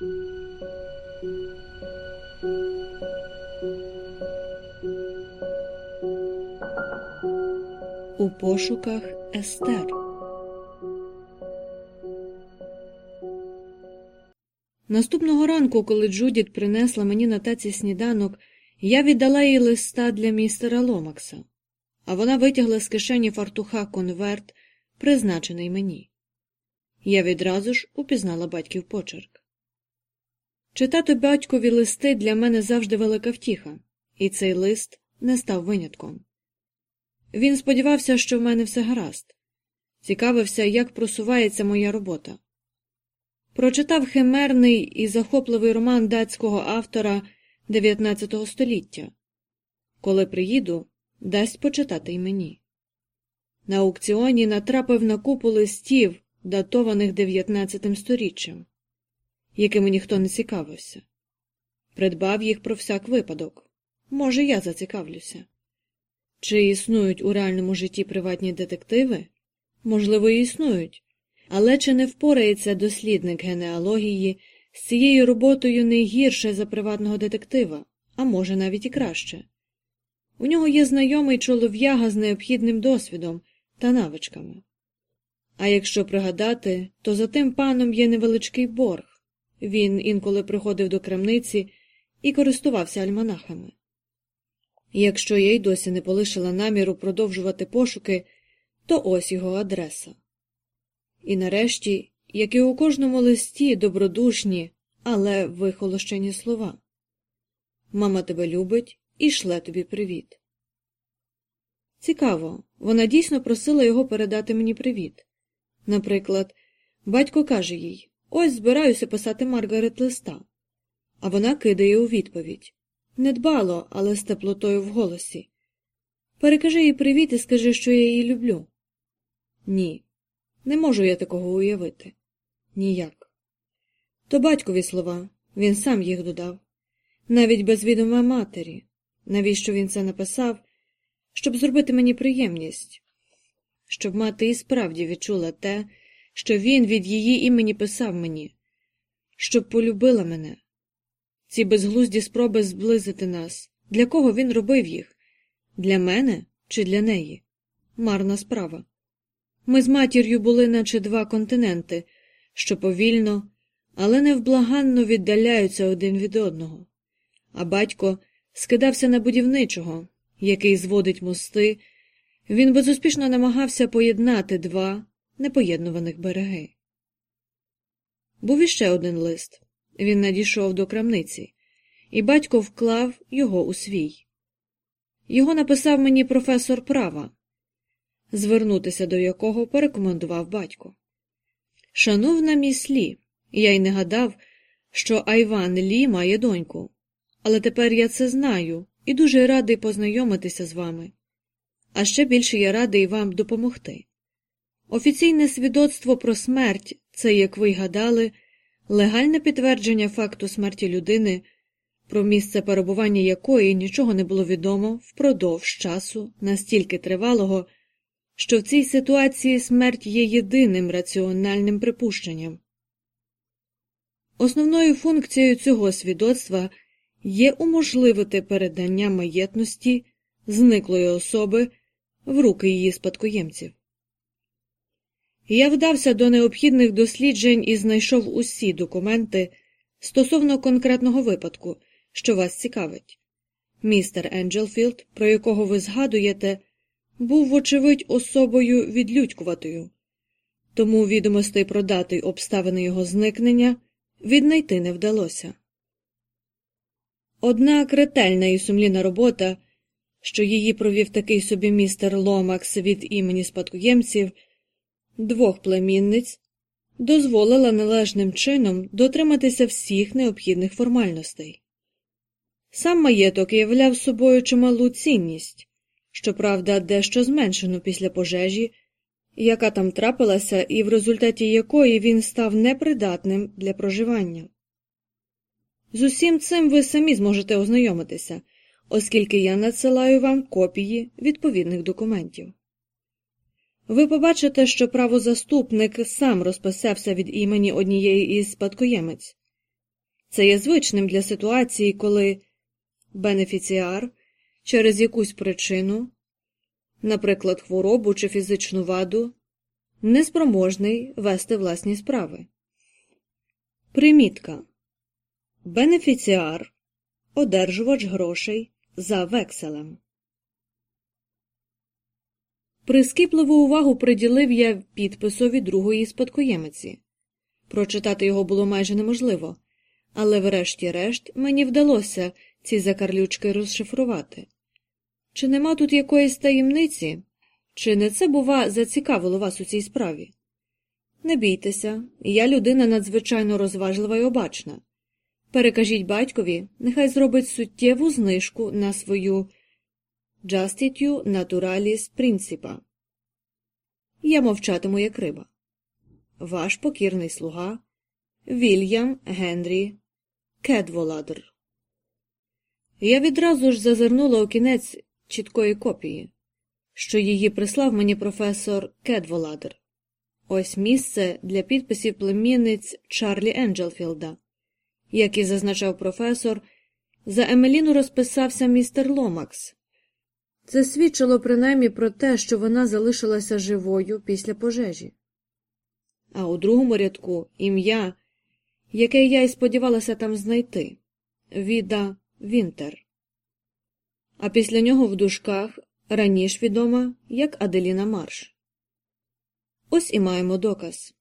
У пошуках Естер. Наступного ранку, коли Джудіт принесла мені на таці сніданок, я віддала їй листа для містера Ломакса, а вона витягла з кишені фартуха конверт, призначений мені. Я відразу ж упізнала батьків почерк. Читати батькові листи для мене завжди велика втіха, і цей лист не став винятком. Він сподівався, що в мене все гаразд, цікавився, як просувається моя робота. Прочитав химерний і захопливий роман датського автора XIX століття. Коли приїду, дасть почитати й мені. На аукціоні натрапив на купу листів, датованих XIX сторіччям, якими ніхто не цікавився. Придбав їх про всяк випадок. Може, я зацікавлюся. Чи існують у реальному житті приватні детективи? Можливо, і існують. Але чи не впорається дослідник генеалогії з цією роботою не гірше за приватного детектива, а може навіть і краще? У нього є знайомий чолов'яга з необхідним досвідом та навичками. А якщо пригадати, то за тим паном є невеличкий борг він інколи приходив до крамниці і користувався альманахами. Якщо я й досі не полишила наміру продовжувати пошуки, то ось його адреса. І нарешті, як і у кожному листі, добродушні, але вихолощені слова Мама тебе любить і шле тобі привіт. Цікаво, вона дійсно просила його передати мені привіт. Наприклад, батько каже їй Ось збираюся писати Маргарет листа. А вона кидає у відповідь недбало, але з теплотою в голосі. Перекажи їй привіт і скажи, що я її люблю. Ні, не можу я такого уявити. Ніяк. То батькові слова, він сам їх додав, навіть без відома матері. Навіщо він це написав? Щоб зробити мені приємність, щоб мати і справді відчула те, що він від її імені писав мені, щоб полюбила мене. Ці безглузді спроби зблизити нас. Для кого він робив їх? Для мене чи для неї? Марна справа. Ми з матір'ю були, наче два континенти, що повільно, але невблаганно віддаляються один від одного. А батько скидався на будівничого, який зводить мости. Він безуспішно намагався поєднати два непоєднуваних береги. Був іще один лист. Він надійшов до крамниці, і батько вклав його у свій. Його написав мені професор права, звернутися до якого порекомендував батько. Шановна міс Лі, я й не гадав, що Айван Лі має доньку, але тепер я це знаю і дуже радий познайомитися з вами. А ще більше я радий вам допомогти. Офіційне свідоцтво про смерть це, як ви й гадали, легальне підтвердження факту смерті людини, про місце перебування якої нічого не було відомо впродовж часу настільки тривалого, що в цій ситуації смерть є єдиним раціональним припущенням. Основною функцією цього свідоцтва є уможливити передання маєтності зниклої особи в руки її спадкоємців. Я вдався до необхідних досліджень і знайшов усі документи стосовно конкретного випадку, що вас цікавить. Містер Енджелфілд, про якого ви згадуєте, був, вочевидь, особою відлюдькуватою, тому відомостей про дати й обставини його зникнення віднайти не вдалося. Однак ретельна і сумлінна робота, що її провів такий собі містер Ломакс від імені спадкоємців двох племінниць, дозволила належним чином дотриматися всіх необхідних формальностей. Сам маєток являв собою чималу цінність, щоправда, дещо зменшену після пожежі, яка там трапилася, і в результаті якої він став непридатним для проживання. З усім цим ви самі зможете ознайомитися, оскільки я надсилаю вам копії відповідних документів. Ви побачите, що правозаступник сам розписався від імені однієї із спадкоємець. Це є звичним для ситуації, коли бенефіціар через якусь причину, наприклад, хворобу чи фізичну ваду, неспроможний вести власні справи. Примітка Бенефіціар одержувач грошей за векселем. Прискіпливу увагу приділив я підписові другої спадкоємиці. Прочитати його було майже неможливо, але врешті-решт мені вдалося ці закарлючки розшифрувати. Чи нема тут якоїсь таємниці? Чи не це, бува, зацікавило вас у цій справі? Не бійтеся, я людина надзвичайно розважлива і обачна. Перекажіть батькові, нехай зробить суттєву знижку на свою Justitiu Naturalis Principa. Я мовчатиму, як риба. Ваш покірний слуга Вільям Генрі Кедволадр. Я відразу ж зазирнула у кінець чіткої копії, що її прислав мені професор Кедволадр. Ось місце для підписів племінниць Чарлі Енджелфілда. Як і зазначав професор, за Емеліну розписався містер Ломакс. Це свідчило принаймні про те, що вона залишилася живою після пожежі. А у другому рядку ім'я, яке я й сподівалася там знайти Віда Вінтер. А після нього в дужках раніше відома як Аделіна Марш. Ось і маємо доказ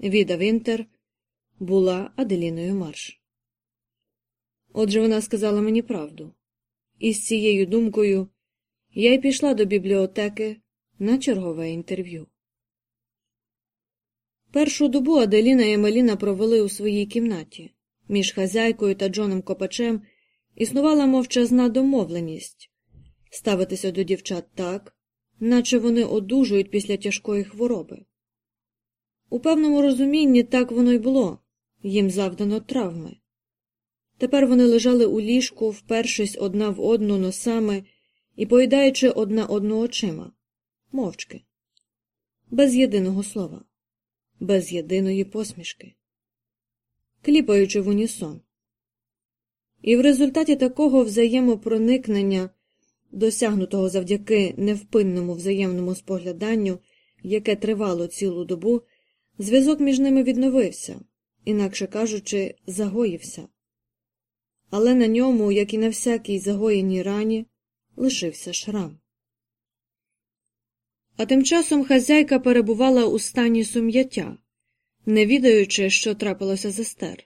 Віда Вінтер була Аделіною Марш. Отже, вона сказала мені правду, і з цією думкою я й пішла до бібліотеки на чергове інтерв'ю. Першу добу Аделіна і Емеліна провели у своїй кімнаті. Між хазяйкою та Джоном Копачем існувала мовчазна домовленість ставитися до дівчат так, наче вони одужують після тяжкої хвороби. У певному розумінні так воно й було їм завдано травми. Тепер вони лежали у ліжку, впершись одна в одну носами і поїдаючи одна одну очима, мовчки, без єдиного слова, без єдиної посмішки, кліпаючи в унісон. І в результаті такого взаємопроникнення, досягнутого завдяки невпинному взаємному спогляданню, яке тривало цілу добу, зв'язок між ними відновився, інакше кажучи, загоївся. Але на ньому, як і на всякій загоєній рані, лишився шрам. А тим часом хазяйка перебувала у стані сум'яття, не відаючи, що трапилося з Естер.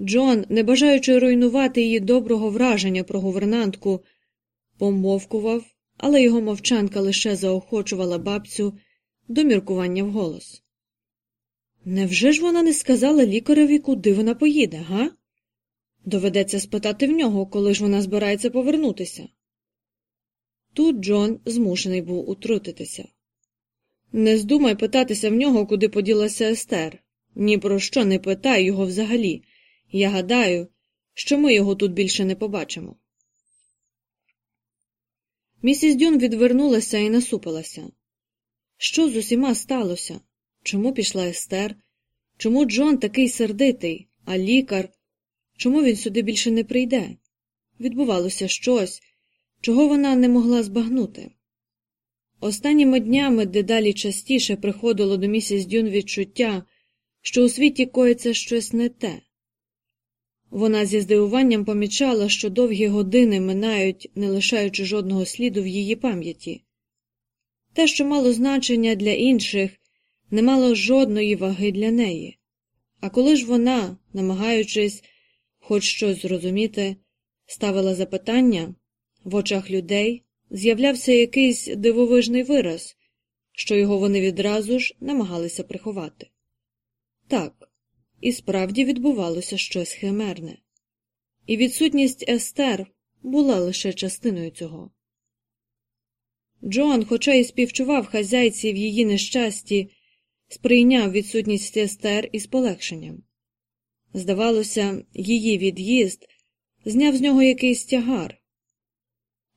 Джон, не бажаючи руйнувати її доброго враження про гувернантку, помовкував, але його мовчанка лише заохочувала бабцю до міркування вголос. Невже ж вона не сказала лікареві, куди вона поїде, га? Доведеться спитати в нього, коли ж вона збирається повернутися. Тут Джон змушений був утрутитися. Не здумай питатися в нього, куди поділася Естер. Ні про що не питай його взагалі. Я гадаю, що ми його тут більше не побачимо. Місіс Дюн відвернулася і насупилася. Що з усіма сталося? Чому пішла Естер? Чому Джон такий сердитий, а лікар? Чому він сюди більше не прийде? Відбувалося щось, чого вона не могла збагнути. Останніми днями дедалі частіше приходило до місіс Дюн відчуття, що у світі коїться щось не те. Вона зі здивуванням помічала, що довгі години минають, не лишаючи жодного сліду в її пам'яті. Те, що мало значення для інших, не мало жодної ваги для неї. А коли ж вона, намагаючись хоч щось зрозуміти, ставила запитання, в очах людей з'являвся якийсь дивовижний вираз, що його вони відразу ж намагалися приховати. Так, і справді відбувалося щось химерне, і відсутність Естер була лише частиною цього. Джоан, хоча й співчував хазяйці в її нещасті, сприйняв відсутність Естер із полегшенням. Здавалося, її від'їзд зняв з нього якийсь тягар.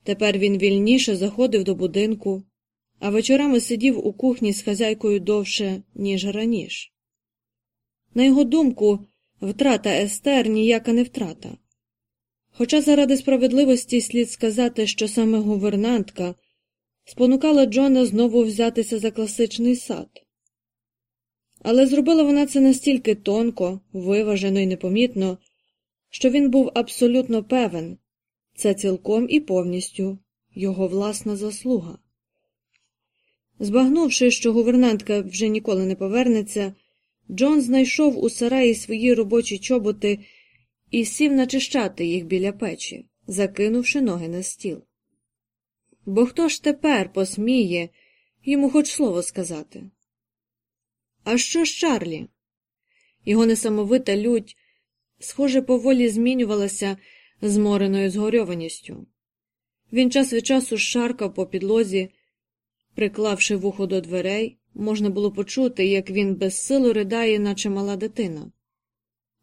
Тепер він вільніше заходив до будинку, а вечорами сидів у кухні з хазяйкою довше, ніж раніше. На його думку, втрата Естер ніяка не втрата. Хоча заради справедливості слід сказати, що саме гувернантка спонукала Джона знову взятися за класичний сад. Але зробила вона це настільки тонко, виважено і непомітно, що він був абсолютно певен це цілком і повністю його власна заслуга. Збагнувши, що гувернантка вже ніколи не повернеться, Джон знайшов у сараї свої робочі чоботи і сів начищати їх біля печі, закинувши ноги на стіл. Бо хто ж тепер посміє йому хоч слово сказати? А що ж Чарлі? Його несамовита лють, схоже, поволі змінювалася змореною згорьованістю. Він час від часу шаркав по підлозі, приклавши вухо до дверей, можна було почути, як він безсило ридає, наче мала дитина.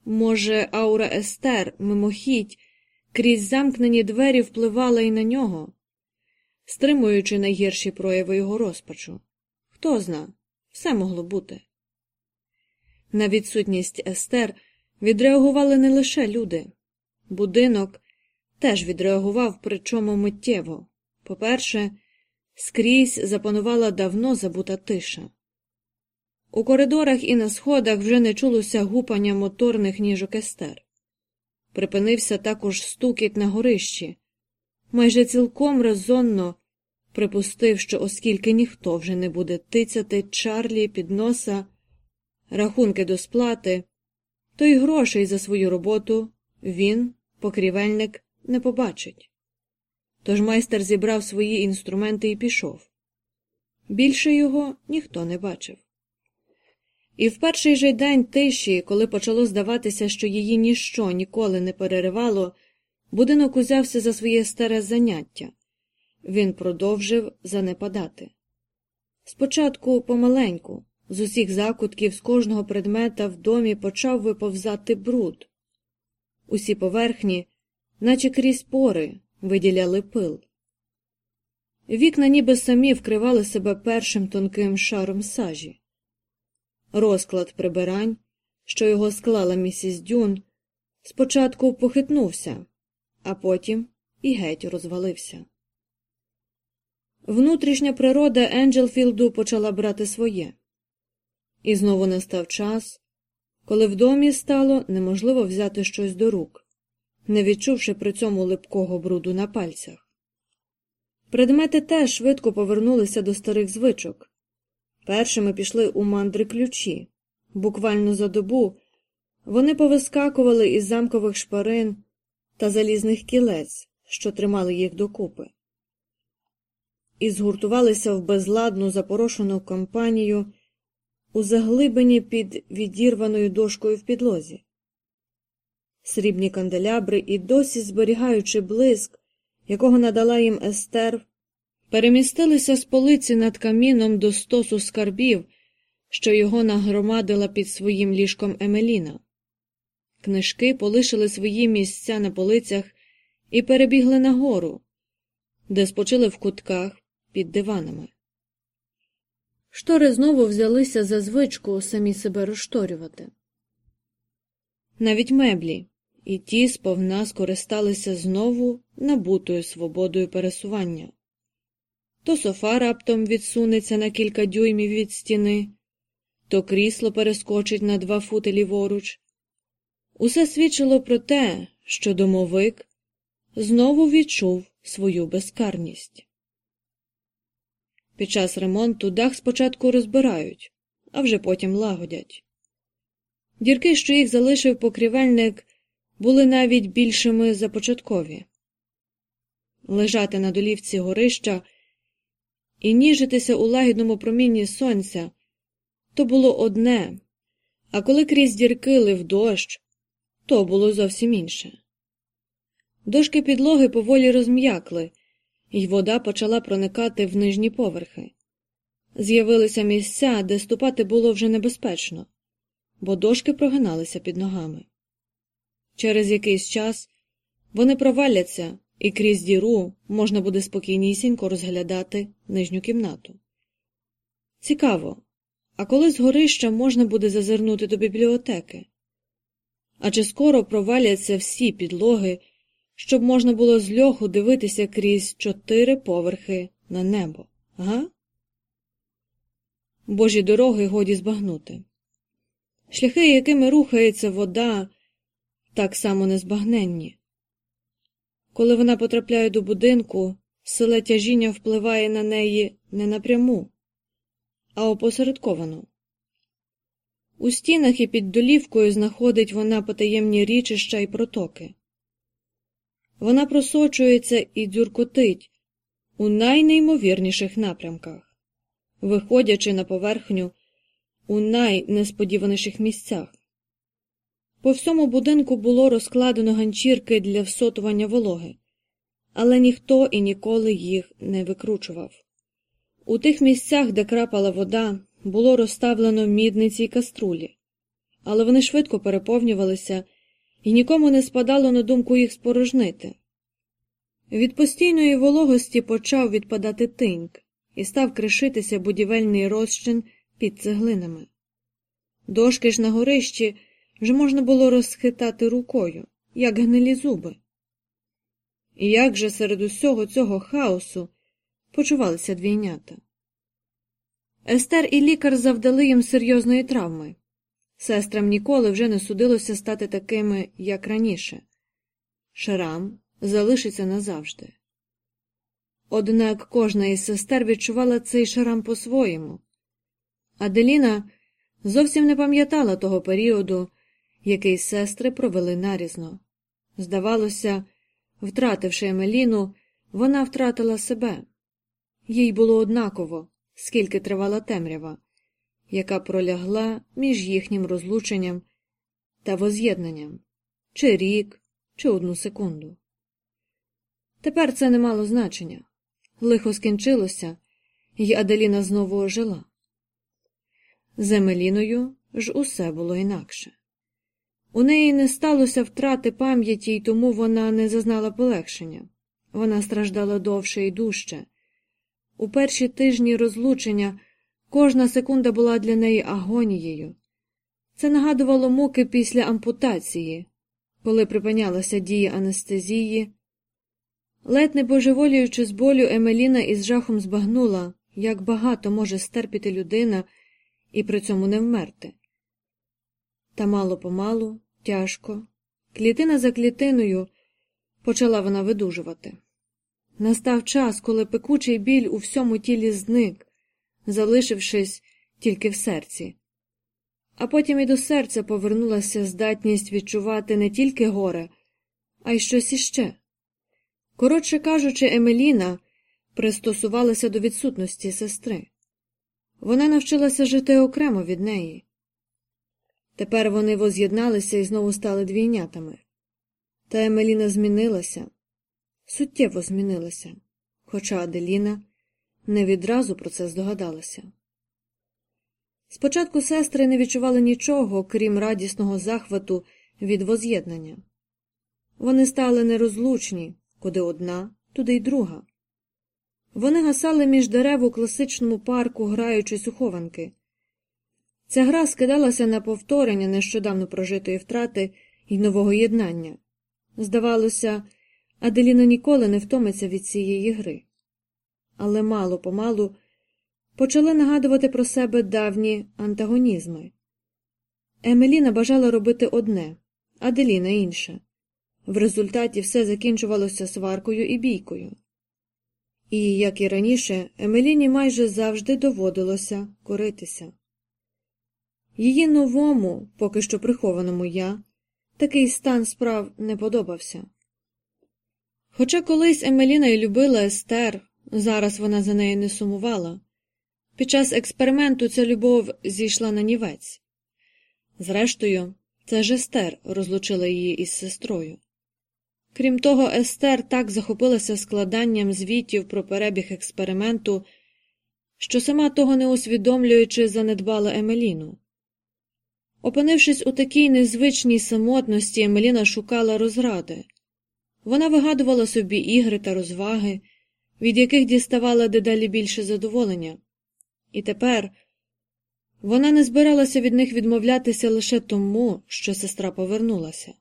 Може, аура Естер, мимохідь, крізь замкнені двері впливала і на нього, стримуючи найгірші прояви його розпачу. Хто зна, все могло бути. На відсутність Естер відреагували не лише люди. Будинок теж відреагував, причому миттєво. По-перше, скрізь запанувала давно забута тиша. У коридорах і на сходах вже не чулося гупання моторних ніжок Естер. Припинився також стукіт на горищі. Майже цілком резонно припустив, що оскільки ніхто вже не буде тицяти Чарлі під носа, рахунки до сплати, то й грошей за свою роботу він, покрівельник, не побачить. Тож майстер зібрав свої інструменти і пішов. Більше його ніхто не бачив. І в перший же день тиші, коли почало здаватися, що її ніщо ніколи не переривало, будинок узявся за своє старе заняття. Він продовжив занепадати. Спочатку помаленьку, з усіх закутків, з кожного предмета в домі почав виповзати бруд. Усі поверхні, наче крізь пори, виділяли пил. Вікна ніби самі вкривали себе першим тонким шаром сажі. Розклад прибирань, що його склала місіс Дюн, спочатку похитнувся, а потім і геть розвалився. Внутрішня природа Енджелфілду почала брати своє, і знову настав час, коли в домі стало неможливо взяти щось до рук, не відчувши при цьому липкого бруду на пальцях. Предмети теж швидко повернулися до старих звичок. Першими пішли у мандри ключі. Буквально за добу вони повискакували із замкових шпарин та залізних кілець, що тримали їх докупи, і згуртувалися в безладну запорошену компанію у заглибині під відірваною дошкою в підлозі. Срібні канделябри і досі зберігаючи блиск, якого надала їм Естер, перемістилися з полиці над каміном до стосу скарбів, що його нагромадила під своїм ліжком Емеліна. Книжки полишили свої місця на полицях і перебігли нагору, де спочили в кутках під диванами. Штори знову взялися за звичку самі себе розшторювати. Навіть меблі, і ті сповна скористалися знову набутою свободою пересування. То софа раптом відсунеться на кілька дюймів від стіни, то крісло перескочить на два фути ліворуч. Усе свідчило про те, що домовик знову відчув свою безкарність. Під час ремонту дах спочатку розбирають, а вже потім лагодять. Дірки, що їх залишив покрівельник, були навіть більшими за початкові. Лежати на долівці горища і ніжитися у лагідному промінні сонця то було одне, а коли крізь дірки лив дощ, то було зовсім інше. Дошки підлоги поволі розм'якли, і вода почала проникати в нижні поверхи. З'явилися місця, де ступати було вже небезпечно, бо дошки прогиналися під ногами. Через якийсь час вони проваляться, і крізь діру можна буде спокійнісінько розглядати нижню кімнату. Цікаво, а коли з горища можна буде зазирнути до бібліотеки? А чи скоро проваляться всі підлоги, щоб можна було з льоху дивитися крізь чотири поверхи на небо, га? Божі дороги годі збагнути. Шляхи, якими рухається вода, так само незбагненні. Коли вона потрапляє до будинку, силе тяжіння впливає на неї не напряму, а опосередковано. У стінах і під долівкою знаходить вона потаємні річища і протоки. Вона просочується і дзюркотить у найнеймовірніших напрямках, виходячи на поверхню у найнесподіваніших місцях. По всьому будинку було розкладено ганчірки для всотування вологи, але ніхто і ніколи їх не викручував. У тих місцях, де крапала вода, було розставлено мідниці й каструлі, але вони швидко переповнювалися і нікому не спадало на думку їх спорожнити. Від постійної вологості почав відпадати тиньк і став кришитися будівельний розчин під цеглинами. Дошки ж на горищі вже можна було розхитати рукою, як гнилі зуби. І як же серед усього цього хаосу почувалися двійнята? Естер і лікар завдали їм серйозної травми. Сестрам ніколи вже не судилося стати такими, як раніше. Шрам залишиться назавжди. Однак кожна із сестер відчувала цей шрам по-своєму. Аделіна зовсім не пам'ятала того періоду, який сестри провели нарізно. Здавалося, втративши Емеліну, вона втратила себе. Їй було однаково, скільки тривала темрява, яка пролягла між їхнім розлученням та воз'єднанням чи рік, чи одну секунду. Тепер це не мало значення. Лихо скінчилося, і Аделіна знову ожила. З Емеліною ж усе було інакше. У неї не сталося втрати пам'яті, і тому вона не зазнала полегшення. Вона страждала довше і дужче. У перші тижні розлучення кожна секунда була для неї агонією. Це нагадувало муки після ампутації, коли припинялася дія анестезії. Ледь не божеволіючи з болю, Емеліна із жахом збагнула, як багато може стерпіти людина і при цьому не вмерти. Та мало помалу, тяжко, клітина за клітиною почала вона видужувати. Настав час, коли пекучий біль у всьому тілі зник, залишившись тільки в серці. А потім і до серця повернулася здатність відчувати не тільки горе, а й щось іще. Коротше кажучи, Емеліна пристосувалася до відсутності сестри. Вона навчилася жити окремо від неї. Тепер вони воз'єдналися і знову стали двійнятами. Та Емеліна змінилася, суттєво змінилася, хоча Аделіна не відразу про це здогадалася. Спочатку сестри не відчували нічого, крім радісного захвату від воз'єднання. Вони стали нерозлучні, куди одна, туди й друга. Вони гасали між дерев у класичному парку, граючись у. Ця гра скидалася на повторення нещодавно прожитої втрати і нового єднання. Здавалося, Аделіна ніколи не втомиться від цієї гри. Але мало помалу почали нагадувати про себе давні антагонізми. Емеліна бажала робити одне, Аделіна інше. В результаті все закінчувалося сваркою і бійкою. І, як і раніше, Емеліні майже завжди доводилося коритися. Її новому, поки що прихованому я, такий стан справ не подобався. Хоча колись Емеліна й любила Естер, зараз вона за нею не сумувала. Під час експерименту ця любов зійшла на нівець. Зрештою, це ж Естер розлучила її із сестрою. Крім того, Естер так захопилася складанням звітів про перебіг експерименту, що сама того не усвідомлюючи, занедбала Емеліну. Опинившись у такій незвичній самотності, Емеліна шукала розради. Вона вигадувала собі ігри та розваги, від яких діставала дедалі більше задоволення. І тепер Вона не збиралася від них відмовлятися лише тому, що сестра повернулася.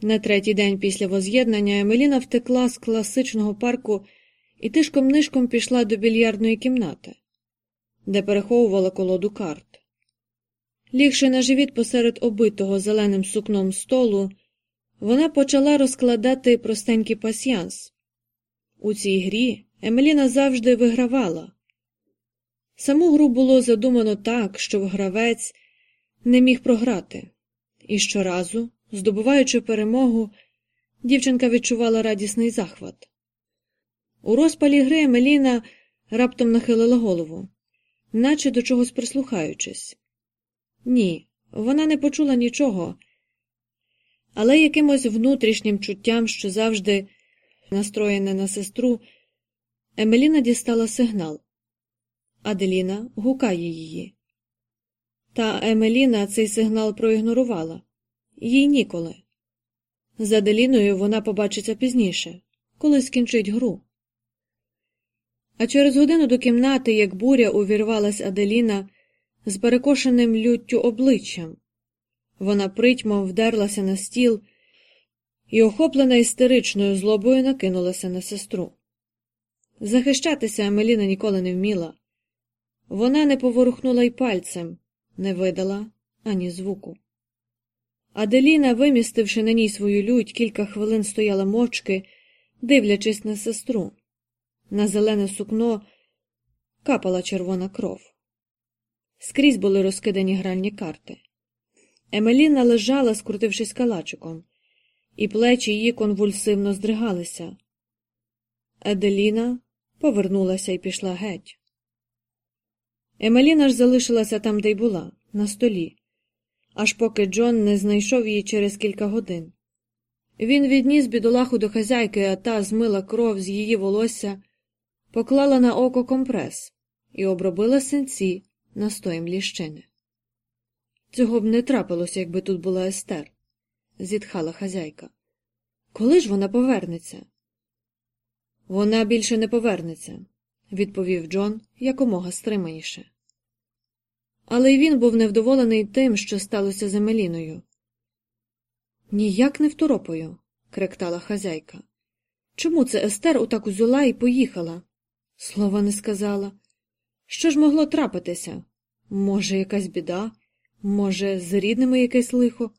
На третій день після воз'єднання Емеліна втекла з класичного парку і тишком нишком пішла до більярдної кімнати, де переховувала колоду карт. Лігши на живіт посеред обитого зеленим сукном столу, вона почала розкладати простенький пасьянс. У цій грі Емеліна завжди вигравала. Саму гру було задумано так, щоб гравець не міг програти, і щоразу, здобуваючи перемогу, дівчинка відчувала радісний захват. У розпалі гри Емеліна раптом нахилила голову, наче до чогось прислухаючись. Ні, вона не почула нічого, але якимось внутрішнім чуттям, що завжди настроєне на сестру, Емеліна дістала сигнал. Аделіна гукає її. Та Емеліна цей сигнал проігнорувала їй ніколи. З Аделіною вона побачиться пізніше, коли скінчить гру. А через годину до кімнати, як буря, увірвалась Аделіна з перекошеним люттю обличчям. Вона притьмом вдерлася на стіл і, охоплена істеричною злобою, накинулася на сестру. Захищатися Амеліна ніколи не вміла. Вона не поворухнула й пальцем, не видала ані звуку. Аделіна, вимістивши на ній свою лють, кілька хвилин стояла мовчки, дивлячись на сестру. На зелене сукно капала червона кров. Скрізь були розкидані гральні карти. Емеліна лежала, скрутившись калачиком, і плечі її конвульсивно здригалися. Аделіна повернулася і пішла геть. Емеліна ж залишилася там, де й була, на столі, аж поки Джон не знайшов її через кілька годин. Він відніс бідолаху до хазяйки, а та змила кров з її волосся, поклала на око компрес і обробила синці настоєм ліщини. Цього б не трапилося, якби тут була Естер, зітхала хазяйка. Коли ж вона повернеться? Вона більше не повернеться, відповів Джон якомога стриманіше. Але й він був невдоволений тим, що сталося з Емеліною. Ніяк не второпою, кректала хазяйка. Чому це Естер отак узяла і поїхала? Слова не сказала. Що ж могло трапитися? Може, якась біда, може, з рідними якесь лихо?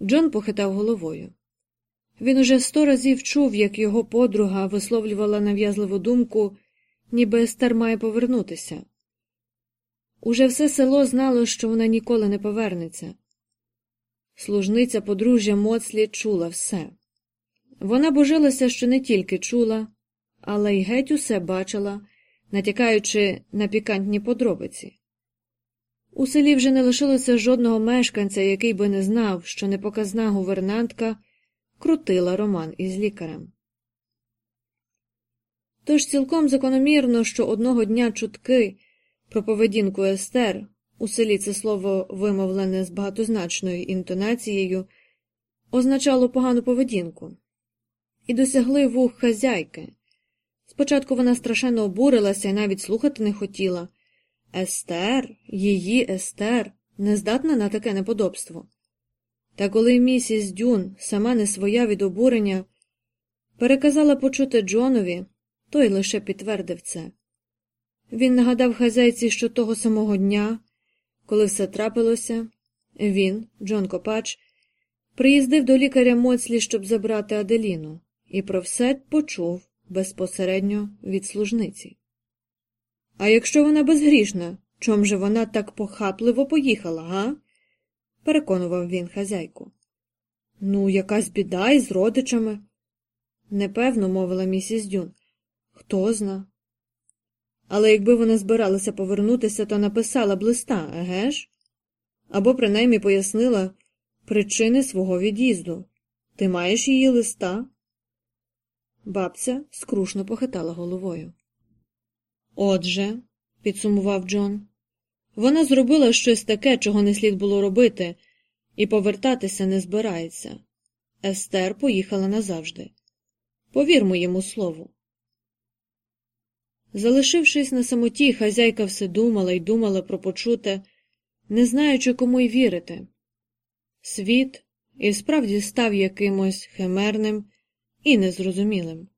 Джон похитав головою. Він уже сто разів чув, як його подруга висловлювала нав'язливу думку, ніби Естер має повернутися. Уже все село знало, що вона ніколи не повернеться. Служниця подружжя Моцлі чула все. Вона божилася, що не тільки чула, але й геть усе бачила, натякаючи на пікантні подробиці. У селі вже не лишилося жодного мешканця, який би не знав, що непоказна гувернантка крутила роман із лікарем. Тож цілком закономірно, що одного дня чутки про поведінку Естер у селі це слово вимовлене з багатозначною інтонацією, означало погану поведінку, і досягли вух хазяйки. Спочатку вона страшенно обурилася і навіть слухати не хотіла. Естер, її Естер, не здатна на таке неподобство. Та коли місіс Дюн, сама не своя від обурення, переказала почути Джонові, той лише підтвердив це. Він нагадав хазяйці, що того самого дня, коли все трапилося, він, Джон Копач, приїздив до лікаря Моцлі, щоб забрати Аделіну, і про все почув безпосередньо від служниці. А якщо вона безгрішна, чом же вона так похапливо поїхала, га? переконував він хазяйку. Ну, якась біда із родичами. Непевно, мовила місіс Дюн. Хто зна. Але якби вона збиралася повернутися, то написала б листа, еге ж? Або принаймні пояснила причини свого від'їзду. Ти маєш її листа? Бабця скрушно похитала головою. Отже, підсумував Джон, вона зробила щось таке, чого не слід було робити, і повертатися не збирається. Естер поїхала назавжди. Повір моєму слову. Залишившись на самоті, хазяйка все думала й думала про почуте, не знаючи, кому й вірити. Світ і справді став якимось химерним і незрозумілим.